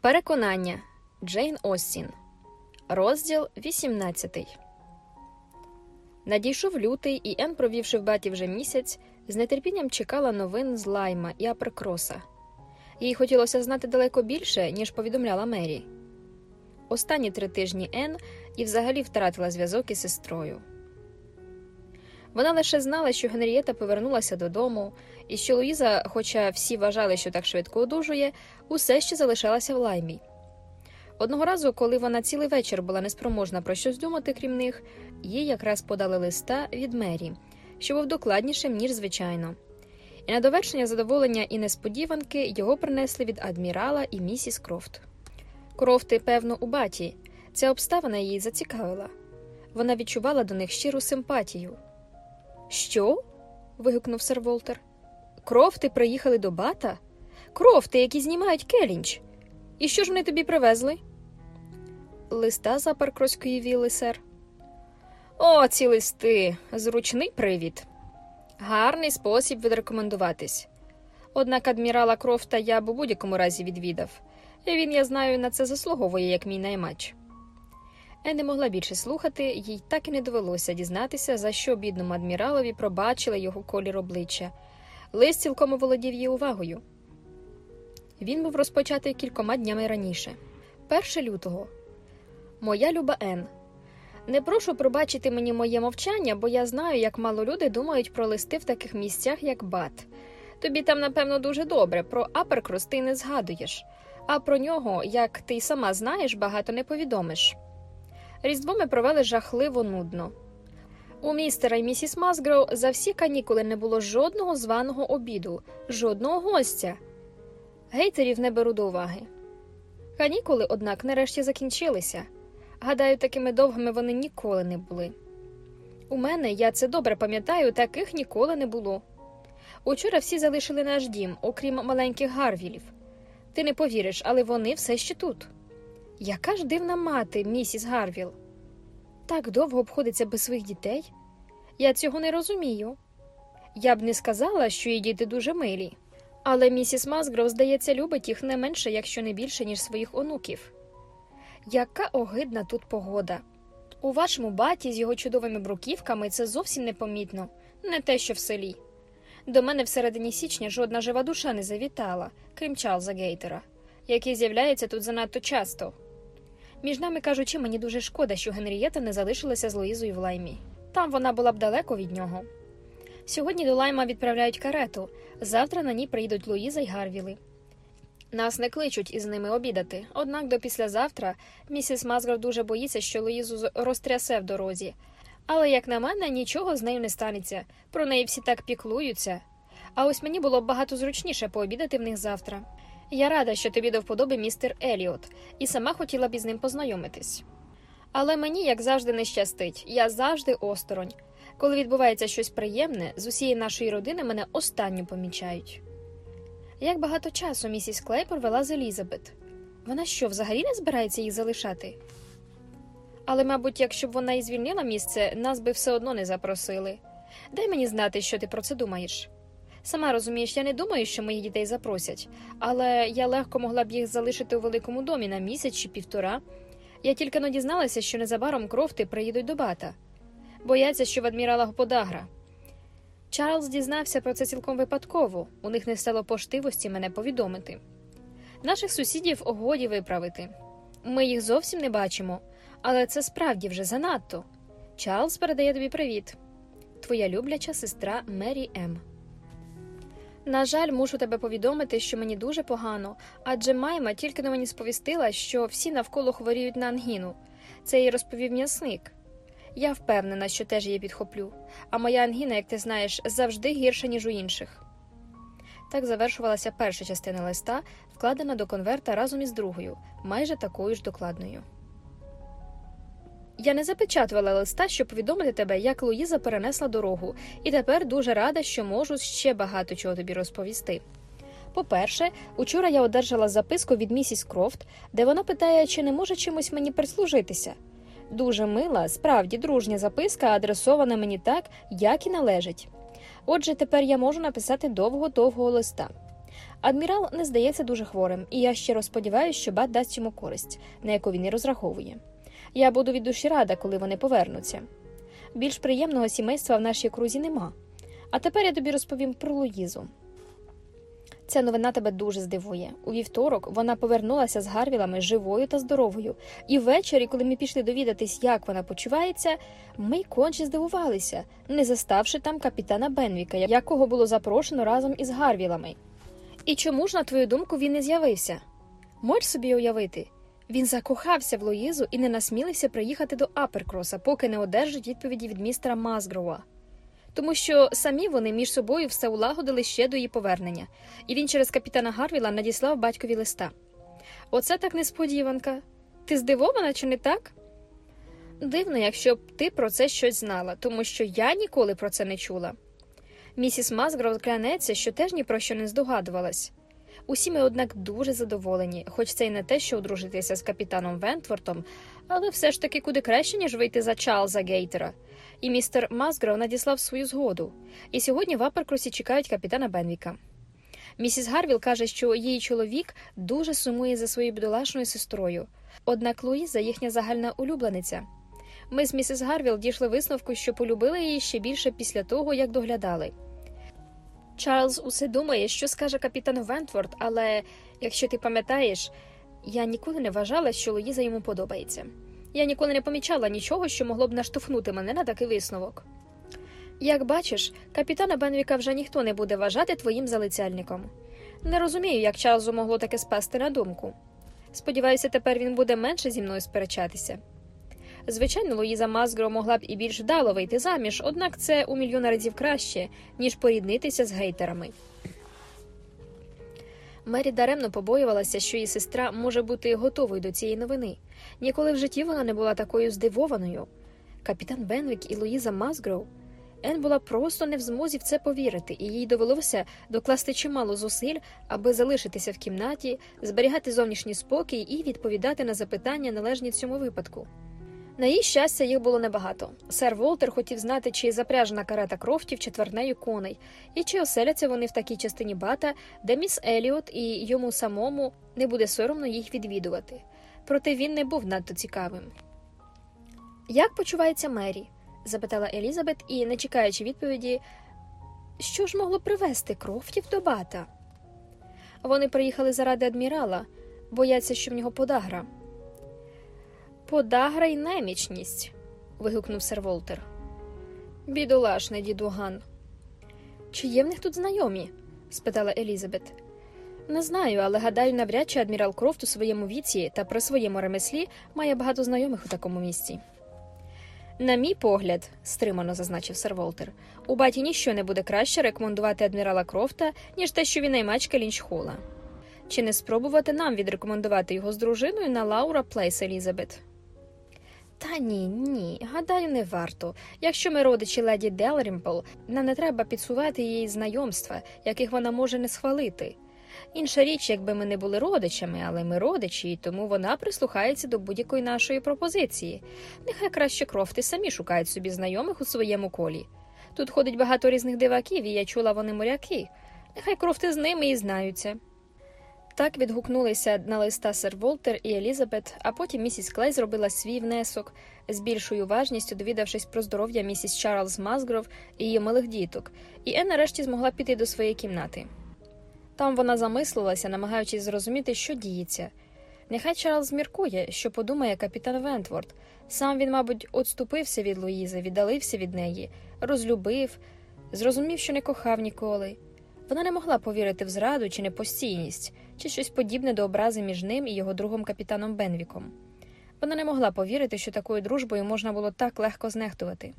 Переконання Джейн Остін. Розділ 18. Надійшов лютий, і Ен, провівши в баті вже місяць, з нетерпінням чекала новин з лайма і аперкроса. Їй хотілося знати далеко більше, ніж повідомляла Мері. Останні три тижні Ен і взагалі втратила зв'язок із сестрою. Вона лише знала, що Генрієта повернулася додому, і що Луїза, хоча всі вважали, що так швидко одужує, усе ще залишалася в лаймі. Одного разу, коли вона цілий вечір була неспроможна про щось думати, крім них, їй якраз подали листа від Мері, що був докладнішим, ніж звичайно. І на довершення задоволення і несподіванки його принесли від адмірала і місіс Крофт. Крофти, певно, у баті. Ця обставина її зацікавила. Вона відчувала до них щиру симпатію. Що? вигукнув сер Волтер. Крофти приїхали до бата? Крофти, які знімають келінч. І що ж вони тобі привезли? Листа за паркроської вілли, сер. О, ці листи. Зручний привід. Гарний спосіб відрекомендуватись. Однак адмірала Крофта я б у будь-якому разі відвідав. Він, я знаю, на це заслуговує, як мій наймач. Е не могла більше слухати, їй так і не довелося дізнатися, за що бідному адміралові пробачили його колір обличчя. Лист цілком оволодів її увагою. Він був розпочатий кількома днями раніше. 1 лютого. Моя люба Ен. Не прошу пробачити мені моє мовчання, бо я знаю, як мало люди думають про листи в таких місцях, як Бат. Тобі там, напевно, дуже добре, про Аперкрос ти не згадуєш, а про нього, як ти й сама знаєш, багато не повідомиш. Різдво ми провели жахливо нудно. У містера і місіс Масгроу за всі канікули не було жодного званого обіду, жодного гостя. Гейтерів не беру до уваги. Канікули, однак, нарешті закінчилися. Гадаю, такими довгими вони ніколи не були. У мене, я це добре пам'ятаю, таких ніколи не було. Учора всі залишили наш дім, окрім маленьких гарвілів. Ти не повіриш, але вони все ще тут. Яка ж дивна мати, місіс Гарвіл? Так довго обходиться без своїх дітей? Я цього не розумію. Я б не сказала, що її діти дуже милі, але місіс Масгров, здається, любить їх не менше, якщо не більше, ніж своїх онуків. Яка огидна тут погода. У вашому баті з його чудовими бруківками це зовсім непомітно, не те, що в селі. До мене всередині січня жодна жива душа не завітала, крім Чарльза Гейтера, який з'являється тут занадто часто. Між нами кажучи, мені дуже шкода, що Генрієта не залишилася з Луїзою в лаймі. Там вона була б далеко від нього. Сьогодні до лайма відправляють карету, завтра на ній приїдуть Луїза й Гарвіли. Нас не кличуть із ними обідати, однак до післязавтра місіс Мазгар дуже боїться, що Луїзу розтрясе в дорозі. Але, як на мене, нічого з нею не станеться. Про неї всі так піклуються. А ось мені було б багато зручніше пообідати в них завтра. Я рада, що тобі до вподоби містер Еліот, і сама хотіла б із ним познайомитись. Але мені, як завжди, не щастить, я завжди осторонь. Коли відбувається щось приємне, з усієї нашої родини мене останню помічають. Як багато часу місіс Клей провела з Елізабет. Вона що, взагалі не збирається їх залишати? Але, мабуть, якщо б вона і звільнила місце, нас би все одно не запросили. Дай мені знати, що ти про це думаєш. Сама розумієш, я не думаю, що моїх дітей запросять, але я легко могла б їх залишити у великому домі на місяць чи півтора. Я тільки но дізналася, що незабаром крофти приїдуть до бата. Бояться, що в адміралах подагра. Чарльз дізнався про це цілком випадково, у них не стало поштивості мене повідомити. Наших сусідів годі виправити. Ми їх зовсім не бачимо, але це справді вже занадто. Чарльз передає тобі привіт. Твоя любляча сестра Мері М. На жаль, мушу тебе повідомити, що мені дуже погано, адже Майма тільки на мені сповістила, що всі навколо хворіють на ангіну. Це їй розповів м'ясник. Я впевнена, що теж її підхоплю, а моя ангіна, як ти знаєш, завжди гірша, ніж у інших. Так завершувалася перша частина листа, вкладена до конверта разом із другою, майже такою ж докладною. Я не запечатувала листа, щоб повідомити тебе, як Луїза перенесла дорогу, і тепер дуже рада, що можу ще багато чого тобі розповісти. По-перше, учора я одержала записку від місіс Крофт, де вона питає, чи не може чимось мені прислужитися. Дуже мила, справді дружня записка, адресована мені так, як і належить. Отже, тепер я можу написати довго-довгого листа. Адмірал не здається дуже хворим, і я щиро сподіваюся, що бат дасть йому користь, на яку він і розраховує. Я буду від душі рада, коли вони повернуться. Більш приємного сімейства в нашій крузі нема. А тепер я тобі розповім про Луїзу. Ця новина тебе дуже здивує. У вівторок вона повернулася з Гарвілами живою та здоровою, і ввечері, коли ми пішли довідатись, як вона почувається, ми конче здивувалися, не заставши там капітана Бенвіка, якого було запрошено разом із Гарвілами. І чому ж, на твою думку, він не з'явився? Можеш собі уявити? Він закохався в Луїзу і не насмілився приїхати до Аперкроса, поки не одержить відповіді від містера Мазгрова. Тому що самі вони між собою все улагодили ще до її повернення, і він через капітана Гарвіла надіслав батькові листа. Оце так несподіванка. Ти здивована чи не так? Дивно, якщо б ти про це щось знала, тому що я ніколи про це не чула. Місіс Мазгров клянеться, що теж ні про що не здогадувалась. Усі ми, однак, дуже задоволені, хоч це й не те, що одружитися з капітаном Вентвортом, але все ж таки куди краще, ніж вийти за Чарльза Гейтера. І містер Мазгров надіслав свою згоду. І сьогодні в Аперкросі чекають капітана Бенвіка. Місіс Гарвіл каже, що її чоловік дуже сумує за своєю бідолашною сестрою. Однак Луїза їхня загальна улюблениця. Ми з місіс Гарвіл дійшли висновку, що полюбили її ще більше після того, як доглядали. Чарльз усе думає, що скаже капітан Вентворд, але якщо ти пам'ятаєш, я ніколи не вважала, що Луїза йому подобається. Я ніколи не помічала нічого, що могло б наштовхнути мене на такий висновок. Як бачиш, капітана Бенвіка вже ніхто не буде вважати твоїм залицяльником. Не розумію, як Чарльзу могло таке спасти на думку. Сподіваюся, тепер він буде менше зі мною сперечатися. Звичайно, Луїза Мазгро могла б і більш вдало вийти заміж, однак це у мільйон разів краще, ніж поріднитися з гейтерами. Мері даремно побоювалася, що її сестра може бути готовою до цієї новини. Ніколи в житті вона не була такою здивованою. Капітан Бенвік і Луїза Мазгроу. Ен була просто не в змозі в це повірити, і їй довелося докласти чимало зусиль, аби залишитися в кімнаті, зберігати зовнішній спокій і відповідати на запитання, належні цьому випадку. На її щастя, їх було небагато. Сер Волтер хотів знати, чи запряжена карета крофтів четвернею коней, і чи оселяться вони в такій частині бата, де міс Еліот і йому самому не буде соромно їх відвідувати. Проте він не був надто цікавим. Як почувається Мері? запитала Елізабет і, не чекаючи відповіді, що ж могло привести крофтів до бата? Вони приїхали заради адмірала, бояться, що в нього подагра. Подагра й немічність. вигукнув сер Волтер. Бідолашний дідуган. Чи є в них тут знайомі? спитала Елізабет. Не знаю, але гадаю, навряд чи адмірал Крофт у своєму віці та при своєму ремеслі має багато знайомих у такому місці. На мій погляд, стримано зазначив сер Волтер, у баті ніщо не буде краще рекомендувати адмірала Крофта, ніж те, що він наймач Келлінч-Хола. Чи не спробувати нам відрекомендувати його з дружиною на Лаура Плейс Елізабет? Та ні, ні, гадаю, не варто. Якщо ми родичі леді Делрімпл, нам не треба підсувати її знайомства, яких вона може не схвалити. Інша річ, якби ми не були родичами, але ми родичі, і тому вона прислухається до будь-якої нашої пропозиції. Нехай краще крофти самі шукають собі знайомих у своєму колі. Тут ходить багато різних диваків, і я чула вони моряки. Нехай крофти з ними і знаються. Так відгукнулися на листа сер Волтер і Елізабет, а потім місіс Клей зробила свій внесок, з більшою уважністю довідавшись про здоров'я місіс Чарльз Мазгров і її малих діток, і Ен нарешті змогла піти до своєї кімнати. Там вона замислилася, намагаючись зрозуміти, що діється. Нехай Чарльз міркує, що подумає капітан Вентворд. Сам він, мабуть, отступився від Луїзи, віддалився від неї, розлюбив, зрозумів, що не кохав ніколи. Вона не могла повірити в зраду чи непостійність, чи щось подібне до образи між ним і його другом капітаном Бенвіком. Вона не могла повірити, що такою дружбою можна було так легко знехтувати.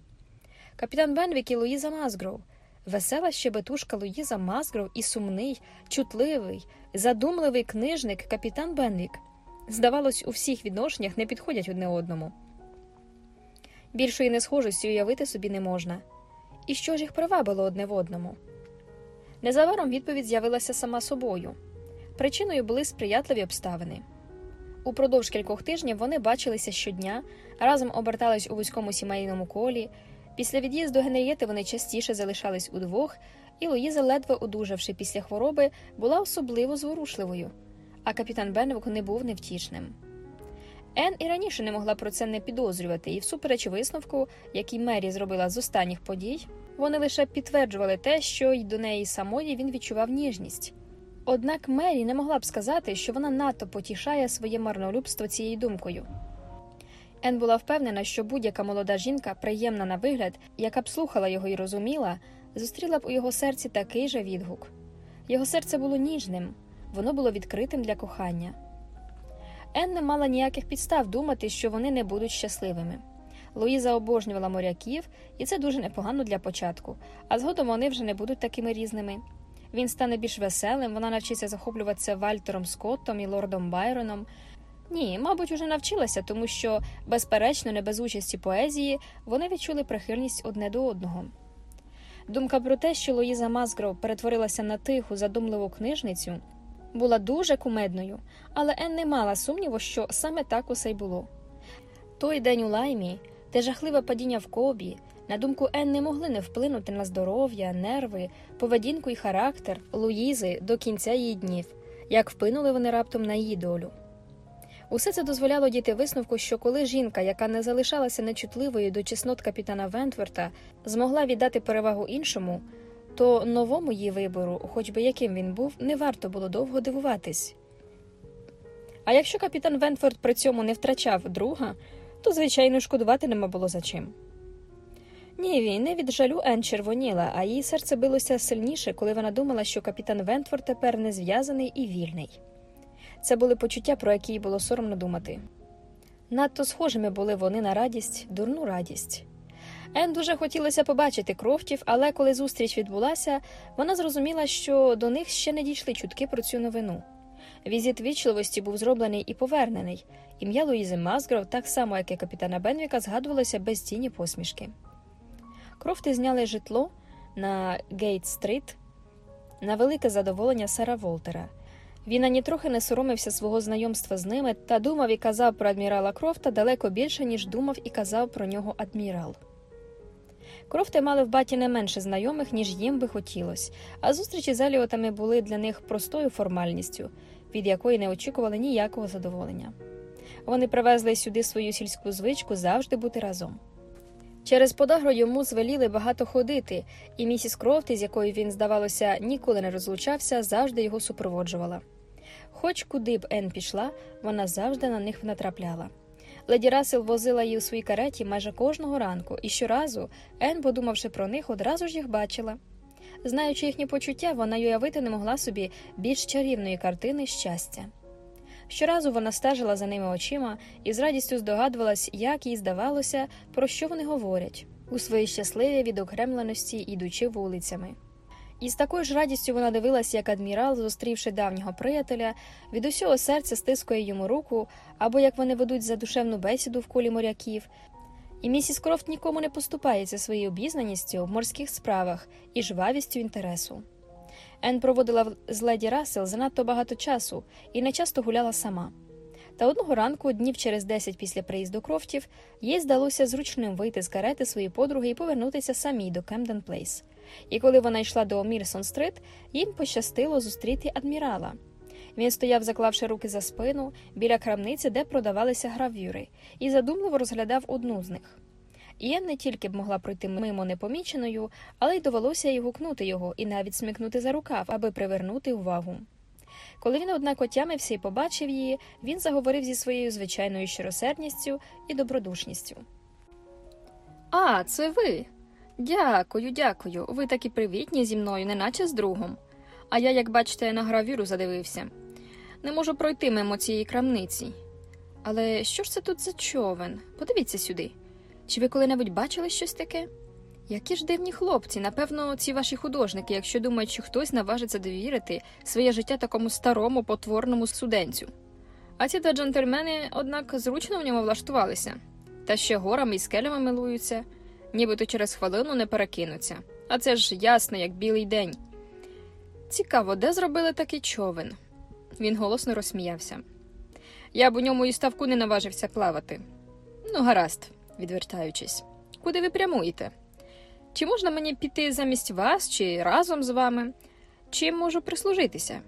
Капітан Бенвік і Луїза Мазгров, весела щебетушка Луїза Мазгров і сумний, чутливий, задумливий книжник капітан Бенвік. Здавалось, у всіх відношеннях не підходять одне одному. Більшої несхожості уявити собі не можна. І що ж їх привабило одне в одному? Незабаром відповідь з'явилася сама собою. Причиною були сприятливі обставини. Упродовж кількох тижнів вони бачилися щодня, разом обертались у вузькому сімейному колі. Після від'їзду Генрієти вони частіше залишались удвох, і Луїза, ледве одужавши після хвороби, була особливо зворушливою, а капітан Бенвик не був невтішним. Ен і раніше не могла про це не підозрювати, і, всупереч висновку, який Мері зробила з останніх подій, вони лише підтверджували те, що й до неї самої він відчував ніжність. Однак Мері не могла б сказати, що вона надто потішає своє марнолюбство цією думкою. Ен була впевнена, що будь-яка молода жінка, приємна на вигляд, яка б слухала його і розуміла, зустріла б у його серці такий же відгук. Його серце було ніжним, воно було відкритим для кохання. Ен не мала ніяких підстав думати, що вони не будуть щасливими. Луїза обожнювала моряків, і це дуже непогано для початку, а згодом вони вже не будуть такими різними. Він стане більш веселим, вона навчиться захоплюватися Вальтером Скоттом і лордом Байроном. Ні, мабуть, уже навчилася, тому що, безперечно, не без участі поезії, вони відчули прихильність одне до одного. Думка про те, що Луїза Мазгров перетворилася на тиху, задумливу книжницю, була дуже кумедною, але Ен не мала сумніву, що саме так усе й було. Той день у лаймі, те жахливе падіння в кобі, на думку Ен не могли не вплинути на здоров'я, нерви, поведінку і характер Луїзи до кінця її днів, як вплинули вони раптом на її долю. Усе це дозволяло діти висновку, що коли жінка, яка не залишалася нечутливою до чеснот капітана Вентворта, змогла віддати перевагу іншому, то новому її вибору, хоч би яким він був, не варто було довго дивуватись. А якщо капітан Вентфорд при цьому не втрачав друга, то, звичайно, шкодувати нема було за чим. Ні, він не від жалю Ен червоніла, а її серце билося сильніше, коли вона думала, що капітан Вентфорд тепер не зв'язаний і вільний. Це були почуття, про які їй було соромно думати. Надто схожими були вони на радість, дурну радість. Ен дуже хотілося побачити крофтів, але коли зустріч відбулася, вона зрозуміла, що до них ще не дійшли чутки про цю новину. Візит вічливості був зроблений і повернений. Ім'я Луїзи Мазгров, так само як і капітана Бенвіка, згадувалося без тіні посмішки. Крофти зняли житло на Гейт-стрит на велике задоволення Сара Волтера. Він ані трохи не соромився свого знайомства з ними та думав і казав про адмірала Крофта далеко більше, ніж думав і казав про нього адмірал. Крофти мали в баті не менше знайомих, ніж їм би хотілося, а зустрічі з Еліотами були для них простою формальністю, від якої не очікували ніякого задоволення. Вони привезли сюди свою сільську звичку завжди бути разом. Через подагру йому звеліли багато ходити, і місіс Крофти, з якою він, здавалося, ніколи не розлучався, завжди його супроводжувала. Хоч куди б Ен пішла, вона завжди на них натрапляла. Леді Расел возила її у своїй кареті майже кожного ранку, і щоразу Ен, подумавши про них, одразу ж їх бачила. Знаючи їхні почуття, вона й уявити не могла собі більш чарівної картини щастя. Щоразу вона стежила за ними очима і з радістю здогадувалась, як їй здавалося, про що вони говорять у своїй щасливій відокремленості, ідучи вулицями. І з такою ж радістю вона дивилась, як адмірал, зустрівши давнього приятеля, від усього серця стискує йому руку, або як вони ведуть задушевну бесіду в колі моряків. І місіс Крофт нікому не поступається своєю обізнаністю в морських справах і жвавістю інтересу. Ен проводила з леді Рассел занадто багато часу і не часто гуляла сама. Та одного ранку, днів через десять після приїзду Крофтів, їй здалося зручним вийти з карети своєї подруги і повернутися самій до Кемден Плейс. І коли вона йшла до Мілсом Стріт, їм пощастило зустріти адмірала. Він стояв, заклавши руки за спину біля крамниці, де продавалися гравюри, і задумливо розглядав одну з них. І Енн не тільки б могла пройти мимо непоміченою, але й довелося їй гукнути його і навіть смикнути за рукав, аби привернути увагу. Коли він, однак, отямився і побачив її, він заговорив зі своєю звичайною щиросердністю і добродушністю. А, це ви. Дякую, дякую. Ви такі привітні зі мною, неначе з другом. А я, як бачите, на гравюру задивився. Не можу пройти мимо цієї крамниці. Але що ж це тут за човен? Подивіться сюди. Чи ви коли-небудь бачили щось таке? Які ж дивні хлопці, напевно, ці ваші художники, якщо думають, що хтось наважиться довірити своє життя такому старому потворному суденцю. А ці два джентльмени, однак, зручно в ньому влаштувалися, та ще горами і скелями милуються, нібито через хвилину не перекинуться. А це ж ясно, як білий день. Цікаво, де зробили такий човен? Він голосно розсміявся. Я б у ньому і ставку не наважився плавати. Ну, гаразд, відвертаючись. Куди ви прямуєте? Чи можна мені піти замість вас, чи разом з вами? Чим можу прислужитися?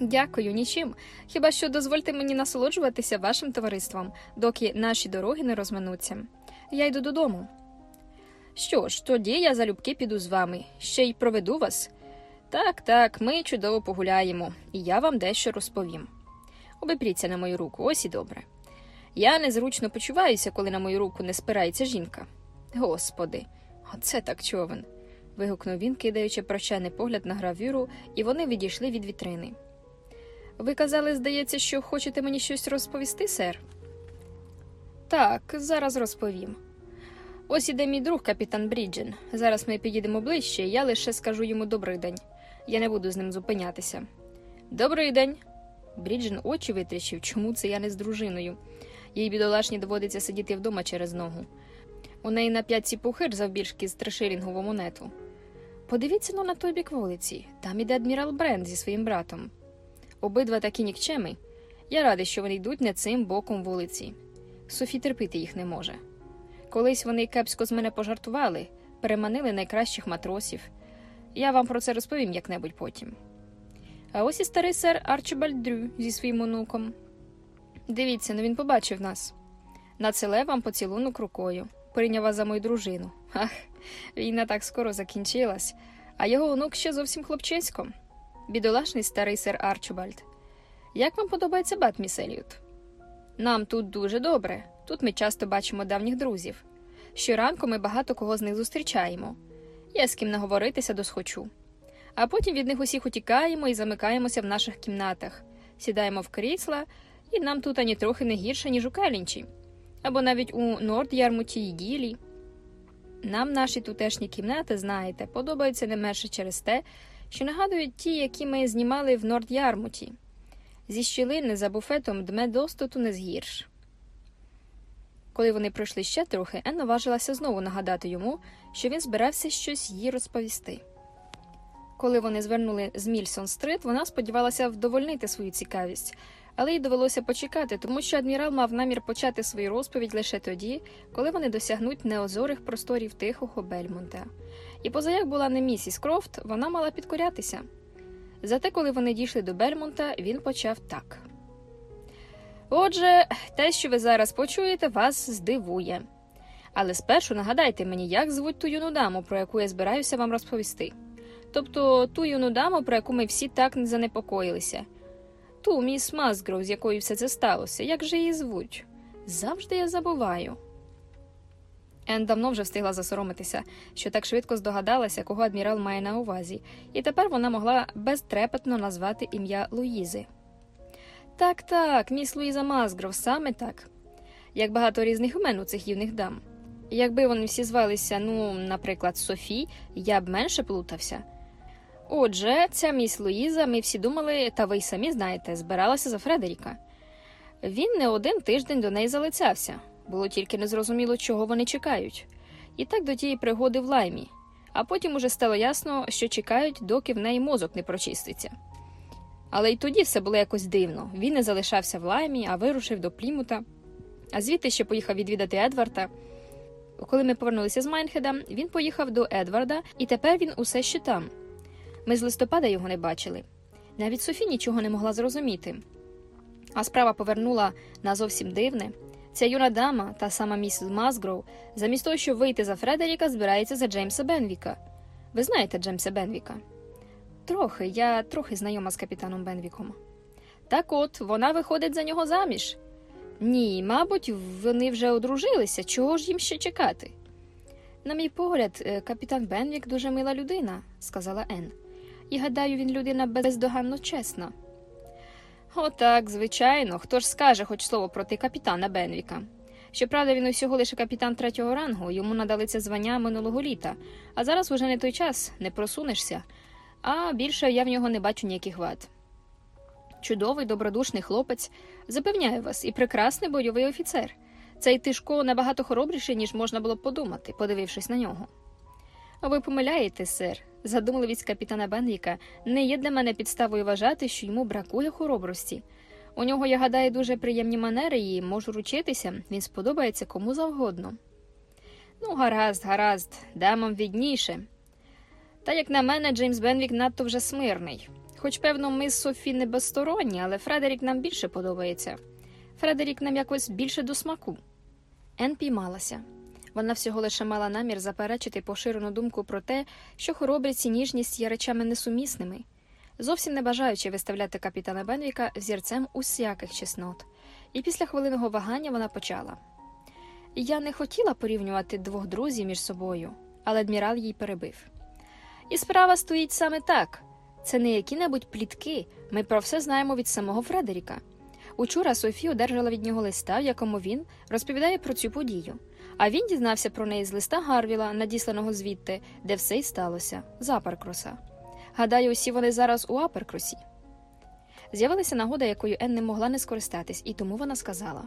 Дякую, нічим. Хіба що дозвольте мені насолоджуватися вашим товариством, доки наші дороги не розминуться. Я йду додому. Що ж, тоді я залюбки піду з вами, ще й проведу вас. Так, так, ми чудово погуляємо, і я вам дещо розповім. Обепріться на мою руку, ось і добре. Я незручно почуваюся, коли на мою руку не спирається жінка. Господи, оце так човен. вигукнув він, кидаючи прощальний погляд на гравюру, і вони відійшли від вітрини. Ви казали, здається, що хочете мені щось розповісти, сер? Так, зараз розповім. Ось іде мій друг капітан Бріджен. Зараз ми підійдемо ближче, я лише скажу йому добрий день. Я не буду з ним зупинятися. Добрий день. Бріджен очі витріщив, чому це я не з дружиною. Їй бідолашні доводиться сидіти вдома через ногу. У неї на п'ятці пухир завбільшки з трешилінгову монету. Подивіться ну на той бік вулиці. Там іде адмірал Бренд зі своїм братом. Обидва такі нікчеми. Я радий, що вони йдуть не цим боком вулиці. Софі терпіти їх не може. Колись вони кепсько з мене пожартували, переманили найкращих матросів. Я вам про це розповім як-небудь потім. А ось і старий сер Арчибальд Дрю зі своїм онуком. Дивіться, ну він побачив нас. Нацеле вам поцілунок рукою, прийняв вас за мою дружину. Ах, війна так скоро закінчилась, а його онук ще зовсім хлопчиськом. Бідолашний старий сер Арчибальд. Як вам подобається бат, міс Еліот? Нам тут дуже добре. Тут ми часто бачимо давніх друзів. Щоранку ми багато кого з них зустрічаємо. Є з ким наговоритися досхочу. А потім від них усіх утікаємо і замикаємося в наших кімнатах, сідаємо в крісла, і нам тут ані трохи не гірше, ніж у Калінчі, або навіть у Нордярмуті й Гілі. Нам наші тутешні кімнати, знаєте, подобаються не менше через те, що нагадують ті, які ми знімали в Нордярмуті. Зі щілини за буфетом дме достоту не згірш. Коли вони пройшли ще трохи, Ен наважилася знову нагадати йому, що він збирався щось їй розповісти. Коли вони звернули з Мільсон Стрит, вона сподівалася вдовольнити свою цікавість, але їй довелося почекати, тому що адмірал мав намір почати свою розповідь лише тоді, коли вони досягнуть неозорих просторів тихого Бельмонта. І поза як була не місіс Крофт, вона мала підкорятися. Зате, коли вони дійшли до Бельмонта, він почав так. Отже, те, що ви зараз почуєте, вас здивує. Але спершу нагадайте мені, як звуть ту юну даму, про яку я збираюся вам розповісти. Тобто ту юну даму, про яку ми всі так не занепокоїлися. Ту міс Мазгров, з якою все це сталося, як же її звуть? Завжди я забуваю. Ен давно вже встигла засоромитися, що так швидко здогадалася, кого адмірал має на увазі, і тепер вона могла безтрепетно назвати ім'я Луїзи. Так, так, міс Луїза Мазгров, саме так. Як багато різних імен у цих юних дам. Якби вони всі звалися, ну, наприклад, Софі, я б менше плутався. Отже, ця міс Луїза, ми всі думали, та ви й самі знаєте, збиралася за Фредеріка. Він не один тиждень до неї залицявся, було тільки незрозуміло, чого вони чекають. І так до тієї пригоди в лаймі, а потім уже стало ясно, що чекають, доки в неї мозок не прочиститься. Але й тоді все було якось дивно. Він не залишався в лаймі, а вирушив до Плімута, а звідти ще поїхав відвідати Едварда. Коли ми повернулися з Майнхеда, він поїхав до Едварда, і тепер він усе ще там. Ми з листопада його не бачили. Навіть Софі нічого не могла зрозуміти. А справа повернула на зовсім дивне. Ця юна дама, та сама міс Мазгроу, замість того, щоб вийти за Фредеріка, збирається за Джеймса Бенвіка. Ви знаєте Джеймса Бенвіка? Трохи, я трохи знайома з капітаном Бенвіком. Так от, вона виходить за нього заміж. Ні, мабуть, вони вже одружилися, чого ж їм ще чекати? На мій погляд, е, капітан Бенвік дуже мила людина, сказала Ен. І гадаю, він людина бездоганно чесна. Отак, звичайно, хто ж скаже хоч слово проти капітана Бенвіка. Щоправда, він усього лише капітан третього рангу, йому надали це звання минулого літа, а зараз уже не той час, не просунешся, а більше я в нього не бачу ніяких вад. Чудовий, добродушний хлопець, запевняю вас, і прекрасний бойовий офіцер. Цей тишко набагато хоробріший, ніж можна було подумати, подивившись на нього. Ви помиляєте, сер. Задумливість капітана Бенвіка не є для мене підставою вважати, що йому бракує хоробрості. У нього, я гадаю, дуже приємні манери і можу ручитися, він сподобається кому завгодно. Ну, гаразд, гаразд, дамам відніше. Та як на мене, Джеймс Бенвік надто вже смирний. Хоч, певно, ми з Софі не безсторонні, але Фредерік нам більше подобається. Фредерік нам якось більше до смаку. Ен піймалася. Вона всього лише мала намір заперечити поширену думку про те, що хоробрість і ніжність є речами несумісними, зовсім не бажаючи виставляти капітана Бенвіка взірцем усяких чеснот. І після хвилинного вагання вона почала. Я не хотіла порівнювати двох друзів між собою, але адмірал їй перебив. І справа стоїть саме так. Це не які-небудь плітки. Ми про все знаємо від самого Фредеріка. Учора Софі одержала від нього листа, в якому він розповідає про цю подію. А він дізнався про неї з листа Гарвіла, надісланого звідти, де все й сталося, з Аперкроса. Гадаю, усі вони зараз у Аперкросі. З'явилася нагода, якою Ен не могла не скористатись, і тому вона сказала: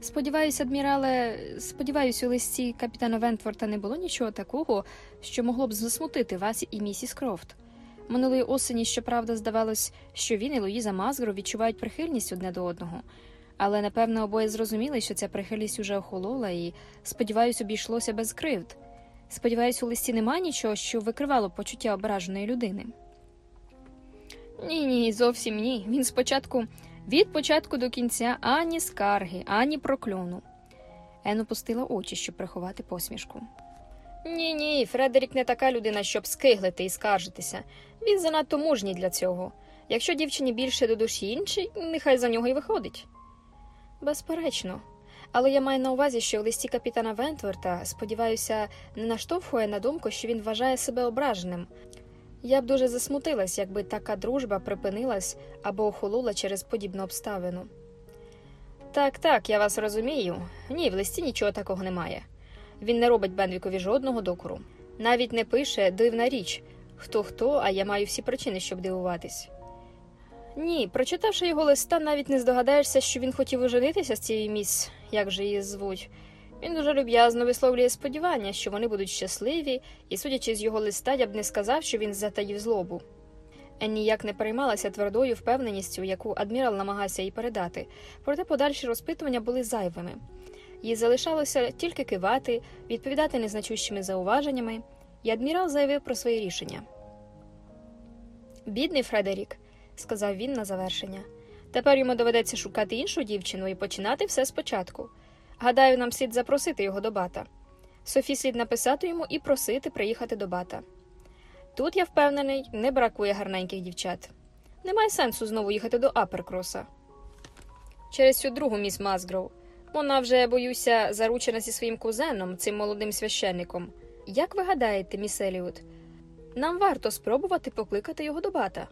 Сподіваюся, адмірале, сподіваюсь, у листі капітана Вентворта не було нічого такого, що могло б засмутити вас і місіс Крофт. Минулої осені, щоправда, здавалось, що він і Луїза Мазгро відчувають прихильність одне до одного, але напевно обоє зрозуміли, що ця прихильність уже охолола, і, сподіваюсь, обійшлося без кривд. Сподіваюсь, у листі немає нічого, що викривало почуття ображеної людини. Ні, ні, зовсім ні. Він спочатку від початку до кінця ані скарги, ані прокльону. Ен опустила очі, щоб приховати посмішку. Ні, ні, Фредерік не така людина, щоб скиглити і скаржитися. Він занадто мужній для цього. Якщо дівчині більше до душі інший, нехай за нього й виходить. Безперечно. Але я маю на увазі, що в листі капітана Вентворта, сподіваюся, не наштовхує на думку, що він вважає себе ображеним. Я б дуже засмутилась, якби така дружба припинилась або охолола через подібну обставину. Так, так, я вас розумію. Ні, в листі нічого такого немає. Він не робить Бенвікові жодного докору. Навіть не пише дивна річ хто хто, а я маю всі причини, щоб дивуватись. Ні, прочитавши його листа, навіть не здогадаєшся, що він хотів оженитися з цією міс, як же її звуть. Він дуже люб'язно висловлює сподівання, що вони будуть щасливі, і, судячи з його листа, я б не сказав, що він затаїв злобу. Ен ніяк не переймалася твердою впевненістю, яку адмірал намагався їй передати, проте подальші розпитування були зайвими. Їй залишалося тільки кивати, відповідати незначущими зауваженнями, і адмірал заявив про своє рішення. Бідний Фредерік, сказав він на завершення. Тепер йому доведеться шукати іншу дівчину і починати все спочатку. Гадаю, нам слід запросити його до бата. Софі слід написати йому і просити приїхати до бата. Тут, я впевнений, не бракує гарненьких дівчат. Немає сенсу знову їхати до Аперкроса. Через цю другу міс Мазгроу. Вона вже, боюся, заручена зі своїм кузеном, цим молодим священником. Як ви гадаєте, міс Еліот, нам варто спробувати покликати його до бата?